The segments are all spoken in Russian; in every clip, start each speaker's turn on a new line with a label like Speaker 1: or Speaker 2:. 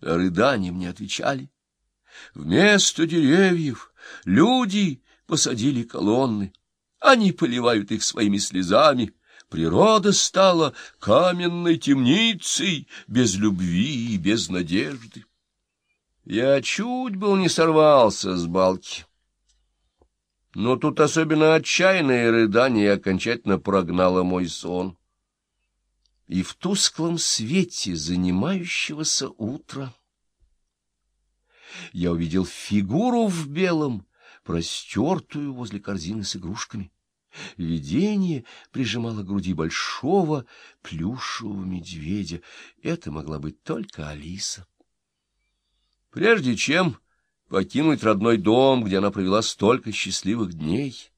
Speaker 1: рыдания мне отвечали. Вместо деревьев люди посадили колонны. Они поливают их своими слезами. Природа стала каменной темницей, без любви и без надежды. Я чуть был не сорвался с балки. Но тут особенно отчаянное рыдание окончательно прогнало мой сон. И в тусклом свете занимающегося утра я увидел фигуру в белом, простертую возле корзины с игрушками. Видение прижимало к груди большого плюшевого медведя. Это могла быть только Алиса. Прежде чем покинуть родной дом, где она провела столько счастливых дней,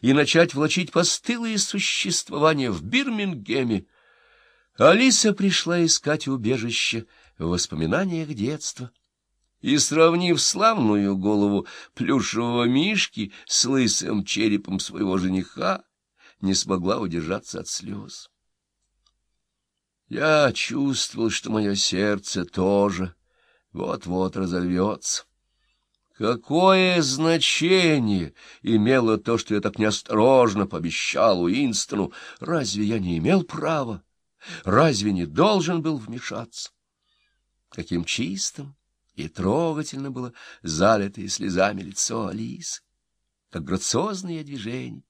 Speaker 1: и начать влачить постылые существования в Бирмингеме, Алиса пришла искать убежище в воспоминаниях детства и, сравнив славную голову плюшевого мишки с лысым черепом своего жениха, не смогла удержаться от слез. Я чувствовал, что мое сердце тоже вот-вот разорвется. Какое значение имело то, что я так неосторожно пообещал Уинстону? Разве я не имел права? Разве не должен был вмешаться? Каким чистым и трогательно было залитое слезами лицо Алисы, как грациозные движения.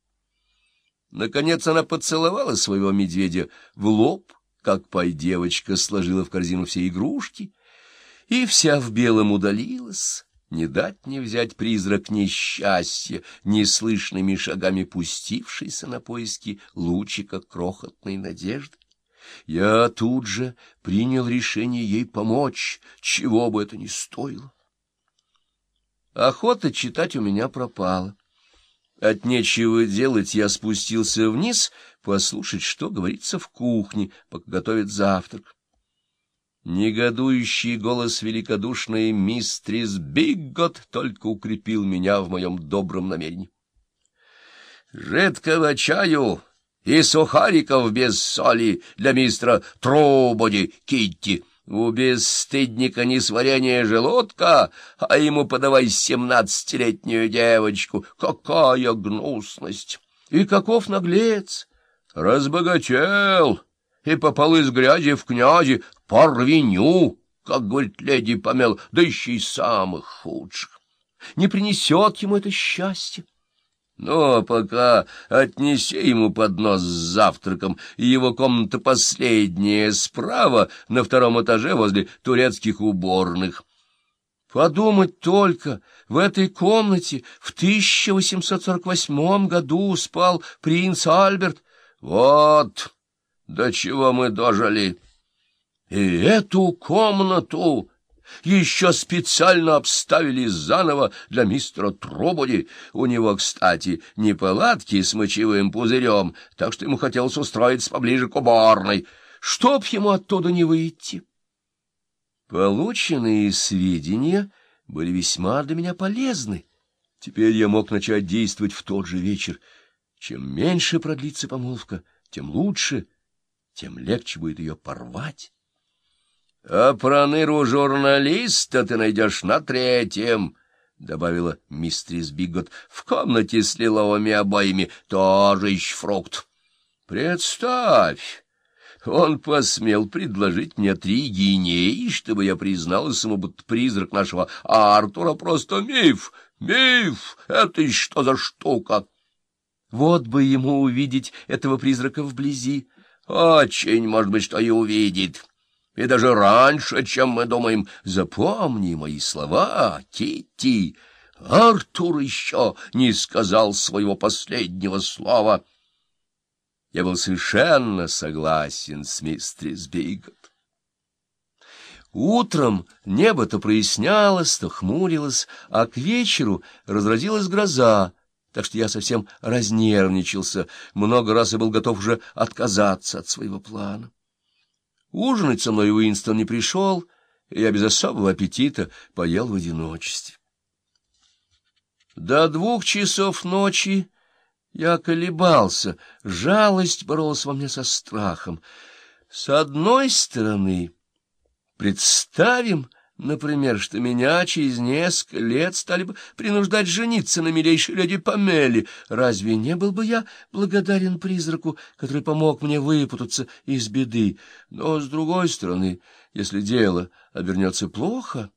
Speaker 1: Наконец она поцеловала своего медведя в лоб, как пай-девочка сложила в корзину все игрушки, и вся в белом удалилась, не дать не взять призрак несчастья, неслышными шагами пустившийся на поиски лучика крохотной надежды. Я тут же принял решение ей помочь, чего бы это ни стоило. Охота читать у меня пропала. От нечего делать я спустился вниз послушать, что говорится в кухне, пока готовят завтрак. Негодующий голос великодушной мистрис Биггот только укрепил меня в моем добром намерении. «Жидкого чаю и сухариков без соли для мистера Трубоди Китти. У бесстыдника не сварение желудка, а ему подавай семнадцатилетнюю девочку. Какая гнусность! И каков наглец! Разбогател!» и попал из грязи в князи, порвеню, как говорит леди Памел, да еще самых худших. Не принесет ему это счастье. Но пока отнеси ему поднос с завтраком, и его комната последняя справа, на втором этаже возле турецких уборных. Подумать только, в этой комнате в 1848 году спал принц Альберт. Вот до чего мы дожили. И эту комнату еще специально обставили заново для мистера Трубоди. У него, кстати, не палатки с мочевым пузырем, так что ему хотелось устроиться поближе к уборной, чтоб ему оттуда не выйти. Полученные сведения были весьма для меня полезны. Теперь я мог начать действовать в тот же вечер. Чем меньше продлится помолвка, тем лучше, тем легче будет ее порвать. — А проныру журналиста ты найдешь на третьем, — добавила мистрис Биггот. — В комнате с лиловыми обоями тоже ищ фрукт. — Представь! Он посмел предложить мне три гинеи, чтобы я призналась ему, будто призрак нашего Артура просто миф. Миф! Это что за штука? Вот бы ему увидеть этого призрака вблизи. Очень, может быть, что и увидит и даже раньше, чем мы думаем. Запомни мои слова, Китти. Артур еще не сказал своего последнего слова. Я был совершенно согласен с мистерис Бигот. Утром небо то прояснялось, то хмурилось, а к вечеру разразилась гроза, так что я совсем разнервничался, много раз и был готов уже отказаться от своего плана. Ужинать со мной Уинстон не пришел, и я без особого аппетита поел в одиночестве. До двух часов ночи я колебался, жалость боролась во мне со страхом. С одной стороны, представим Например, что меня через несколько лет стали бы принуждать жениться на милейшей леди Памеле. Разве не был бы я благодарен призраку, который помог мне выпутаться из беды? Но, с другой стороны, если дело обернется плохо,